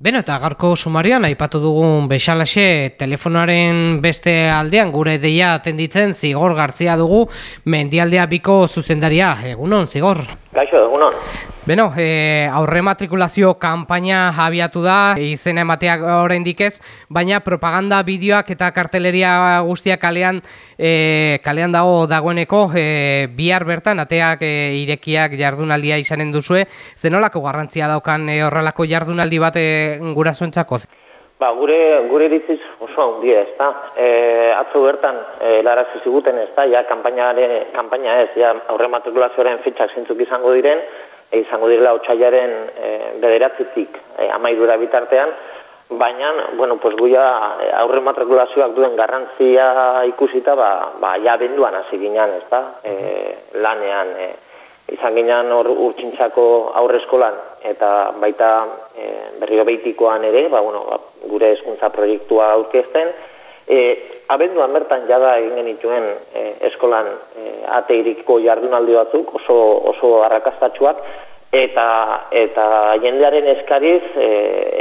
Beno eta garko sumarian aipatu dugun bexalaxe telefonoaren beste aldean gure deia atenditzen zigor gartzia dugu mendialdea biko zuzendaria. Egunon, zigor? Gaixo, egunon. Beno, e, aurre matrikulazio kanpaina abiatu da, izena emateak oraindik ez, baina propaganda bideoak eta karteleria guztiak kalean, e, kalean dago dagoeneko, e, bihar bertan, ateak e, irekiak jardunaldia izanen duzue, zenolako garrantzia daukan e, horrelako jardunaldi bat e, gura Ba, gure, gure ditziz oso handia, ez da. E, atzo bertan, e, larazi ziguten, ez da, ja, kampaina ez, ja, aurre matrikulazioaren fitxak zintzuk izango diren, e, izango direla otxailaren e, bederatzitik e, amaidura bitartean, baina, bueno, pues guia e, aurre matrikulazioak duen garrantzia ikusita, ba, ba ja benduan hasi ginen, ez da, e, lanean, e, izan ginen hor urtsintzako aurre eskolan, eta baita e, berrio behitikoan ere, ba, bueno, ba, gure eskuntza proiektua aurkezten, e, abenduan bertan jada egin genituen e, eskolan e, ateiriko jardunaldi batzuk oso, oso arrakastatxuak eta eta jendearen eskariz e,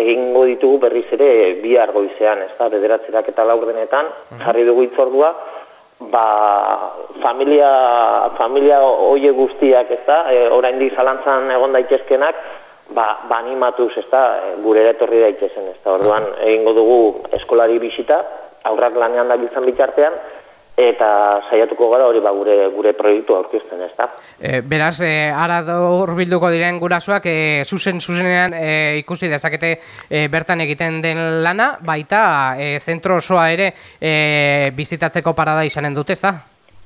egingo ditugu berriz ere bihar goizean, ez da, bederatzerak eta laurdenetan, jarri dugu itzordua, ba, familia, familia oie guztiak, ez da, e, oraindik zalantzan egon daitezkenak, ba, ba animatuz, ez da, gure etorri daitezen, ez da, orduan, egingo dugu eskolari bisita, aurrak lanean da biltzen bitartean, eta saiatuko gara hori ba gure gure proiektu aurkezten, ezta. E, beraz, e, ara hurbilduko diren gurasoak e, zuzen zuzenean e, ikusi dezakete e, bertan egiten den lana, baita e, zentro osoa ere e, bizitatzeko parada izanen dute, ezta?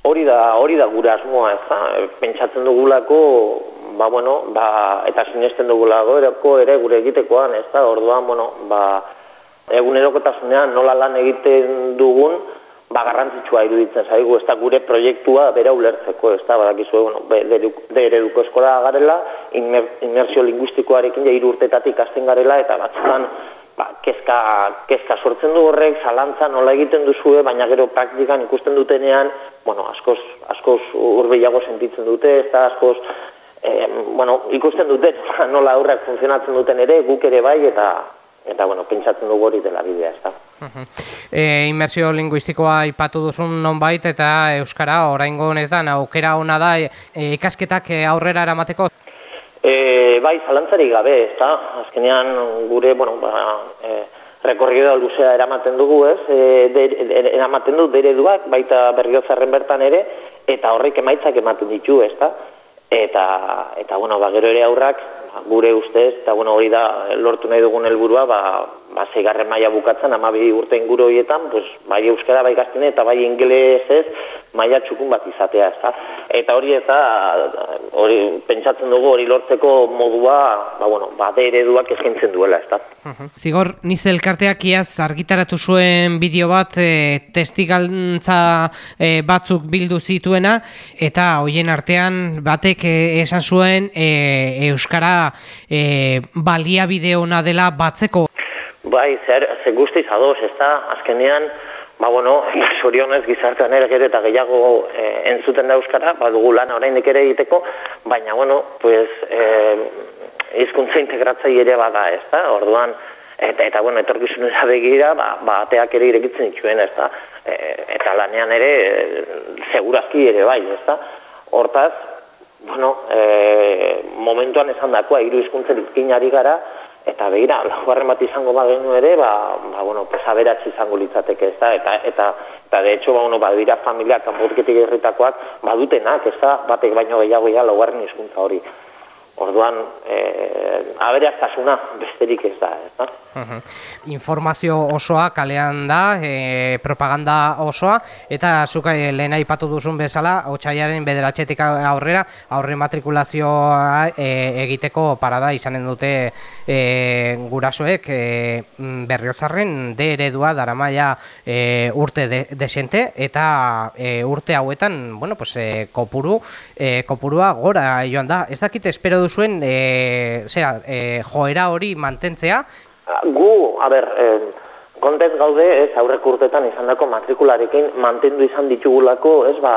Hori da, hori da gure asmoa, ezta. Pentsatzen dugulako ba bueno, ba eta sinesten dugulako ere gure egitekoan, ezta. Orduan, bueno, ba egunerokotasunean nola lan egiten dugun, ba garrantzitsua iruditzen zaigu, ez da gure proiektua bera ulertzeko, ez da, badakizu, bueno, de ereduko eskola garela, inmersio linguistikoarekin ja urtetatik hasten garela, eta batzutan, ba, kezka, kezka sortzen du horrek, zalantza nola egiten duzue, baina gero praktikan ikusten dutenean, bueno, askoz, askoz urbilago sentitzen dute, ez da, askoz, eh, bueno, ikusten dute, nola aurrak funtzionatzen duten ere, guk ere bai, eta eta bueno, pentsatzen dugu hori dela bidea, ez da. E, inmersio linguistikoa ipatu duzun nonbait eta Euskara oraingo honetan aukera ona da e, ikasketak aurrera eramateko? E, bai, zalantzari gabe, ez da. Azkenean gure, bueno, ba, e, rekorrido luzea eramaten dugu, ez? E, de, eramaten du dereduak, baita berriozarren bertan ere, eta horrek emaitzak ematen ditu, ez da. Eta, eta bueno, ba, gero ere aurrak, gure ustez, eta bueno, hori da lortu nahi dugun helburua, ba, ba zeigarren maila bukatzen, amabi urte inguru horietan, pues, bai euskara, bai gaztine, eta bai ingelesez, maila txukun bat izatea, ez Eta hori eta hori pentsatzen dugu hori lortzeko modua, ba bueno, ba ereduak eskaintzen duela, ez Zigor, niz elkarteak iaz argitaratu zuen bideo bat e, testigantza e, batzuk bildu zituena eta hoien artean batek e, esan zuen e, euskara e, balia bideona dela batzeko. Bai, zer, zer guztiz ados, ez da, azkenean, ba, bueno, sorionez gizartean ere gero eta gehiago e, entzuten da euskara, ba, dugu lan oraindik ere egiteko, baina, bueno, pues, e, izkuntza integratza ere bada, ez da, orduan, eta, eta bueno, etorkizunera begira, ba, ba, ateak ere irekitzen dituen, ez da, e, eta lanean ere, e, segurazki ere bai, ez da, hortaz, bueno, e, momentuan esan dakoa, hiru izkuntzen izkinari gara, eta begira, laugarren bat izango bagenu ere, ba, ba bueno, pues aberatzi izango litzateke, ez da, eta, eta, eta de hecho, ba, bueno, ba, dira familia kanpotik erritakoak, badutenak, ez da, batek baino gehiago ya laugarren hizkuntza hori. Orduan, eh, aberaztasuna besterik ez da, ez da. Informazio osoa kalean da, e, propaganda osoa, eta zuka e, lehen aipatu duzun bezala, otxaiaren bederatxetik aurrera, aurre matrikulazioa e, egiteko parada izanen dute e, gurasoek e, berriozarren de eredua daramaia e, urte de, desente, eta e, urte hauetan, bueno, pues, e, kopuru, e, kopurua gora joan da. Ez dakit espero duzuen, e, zera, e, joera hori mantentzea, Gu, a ber, eh, kontez gaude, ez, aurrek urtetan izan dako matrikularekin mantendu izan ditugulako, ez, ba,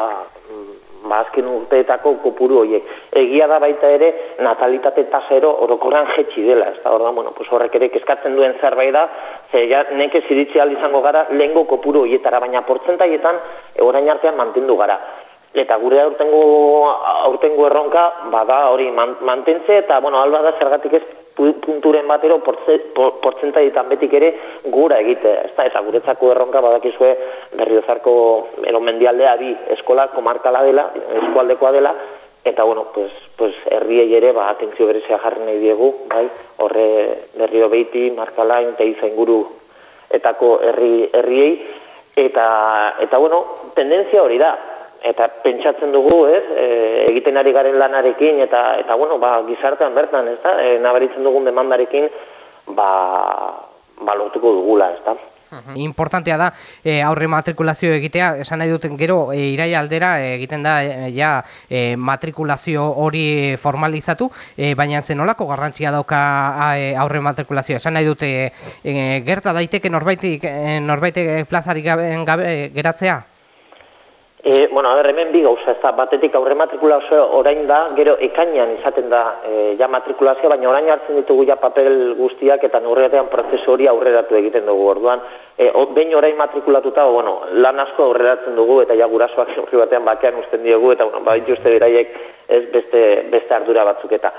ba, azken urteetako kopuru horiek. Egia da baita ere, natalitate tasero orokorran jetxi dela, ez da, hor da, bueno, pues horrek ere kezkatzen duen zerbait da, ze ja, neke ziritzi izango gara, lehengo kopuru horietara, baina portzentaietan, orain artean mantendu gara. Eta gure aurtengo, aurtengo erronka, bada hori mantentze, eta, bueno, alba da zergatik ez punturen batero portzentaietan betik ere gura egite, ez da, eta guretzako erronka badakizue berriozarko eromendialdea bi eskola komarkala dela, eskualdekoa dela, eta bueno, pues, pues herriei ere ba, atentzio berezia jarri nahi diegu, bai, horre berrio beiti, markalain, eta inguru etako herri, herriei, eta, eta bueno, tendentzia hori da, eta pentsatzen dugu, ez, e, egiten ari garen lanarekin eta eta bueno, ba, gizartean bertan, ez da, e, nabaritzen dugun demandarekin, ba, ba lortuko dugula, ez da. Importantea da e, aurre matrikulazio egitea, esan nahi duten gero e, iraia aldera egiten da e, ja e, matrikulazio hori formalizatu, e, baina zenolako garrantzia dauka e, aurre matrikulazio, esan nahi dute e, gerta daiteke norbaitik, e, norbaitek plazarik gabe, gabe geratzea? E, bueno, a hemen bi gauza, ez da, batetik aurre matrikulazio orain da, gero ekainean izaten da e, ja matrikulazioa, baina orain hartzen ditugu ja papel guztiak eta nurreatean prozesu hori aurreratu egiten dugu orduan. E, o, behin orain matrikulatuta, bueno, lan asko aurreratzen dugu eta ja gurasoak neurri batean bakean usten diogu eta bueno, baditu uste beraiek ez beste, beste ardura batzuk eta.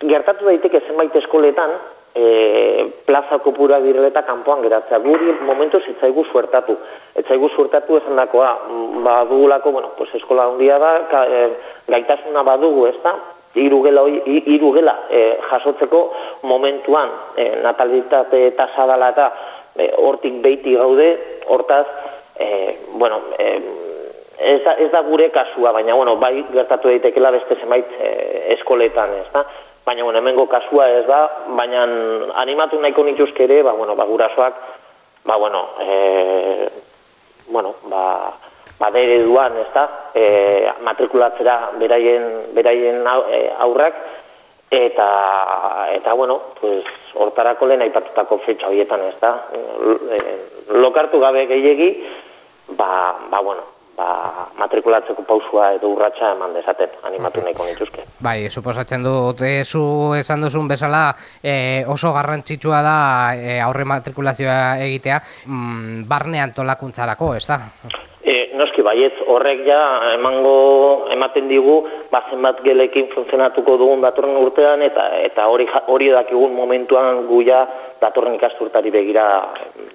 Gertatu daiteke zenbait eskoletan, e, plaza kopura direleta kanpoan geratzea. Guri momentu zitzaigu suertatu. Etzaigu suertatu esan dakoa, ba, dugulako, bueno, pues eskola handia da, ka, e, gaitasuna badugu, ez da? Irugela, irugela e, jasotzeko momentuan e, natalitate eta e, hortik beiti gaude, hortaz, e, bueno, e, ez, da, ez da gure kasua, baina bueno, bai gertatu daitekela beste zenbait e, eskoletan, ez da? Baina bueno, hemengo kasua ez da, baina animatu nahiko nituzke ere, ba, bueno, ba, gurasoak, ba, bueno, e, bueno, ba, ba duan, ez da, e, matrikulatzera beraien, beraien e, aurrak, eta, eta bueno, pues, hortarako lehen aipatutako fetxa horietan, ez da, e, lokartu gabe gehiegi, ba, ba, bueno, ba, matrikulatzeko pausua edo urratsa eman dezaten, animatu nahiko nituzke. Bai, suposatzen dut, e, zu esan duzun bezala e, oso garrantzitsua da e, aurre matrikulazioa egitea, mm, barne antolakuntzarako, ez da? Noski baietz, horrek ja emango ematen digu bazen bat gelekin funtzionatuko dugun datorren urtean eta eta hori hori dakigun momentuan guia datorren ikasturtari begira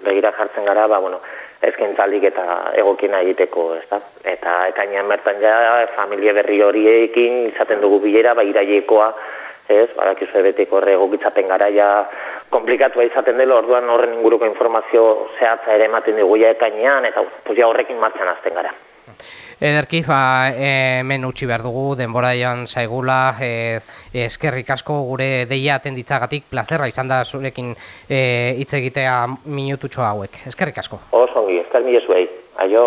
begira jartzen gara, ba bueno, ezkentzalik eta egokina egiteko, ez da? Eta ekainean bertan ja, familia berri horiekin izaten dugu bilera, ba, iraiekoa, ez? Badakizu ebeteko horre egokitzapen gara ja, komplikatua izaten dela, orduan horren inguruko informazio zehatza ere ematen dugu ja ekainean, eta pues, ja horrekin martxan azten gara. Ederki, ba, hemen utzi behar dugu, denbora joan zaigula, ez, eskerrik asko gure deia atenditzagatik, plazerra izan da zurekin e, hitz egitea minututxo hauek. Eskerrik asko. Oso, eskerrik asko, aio.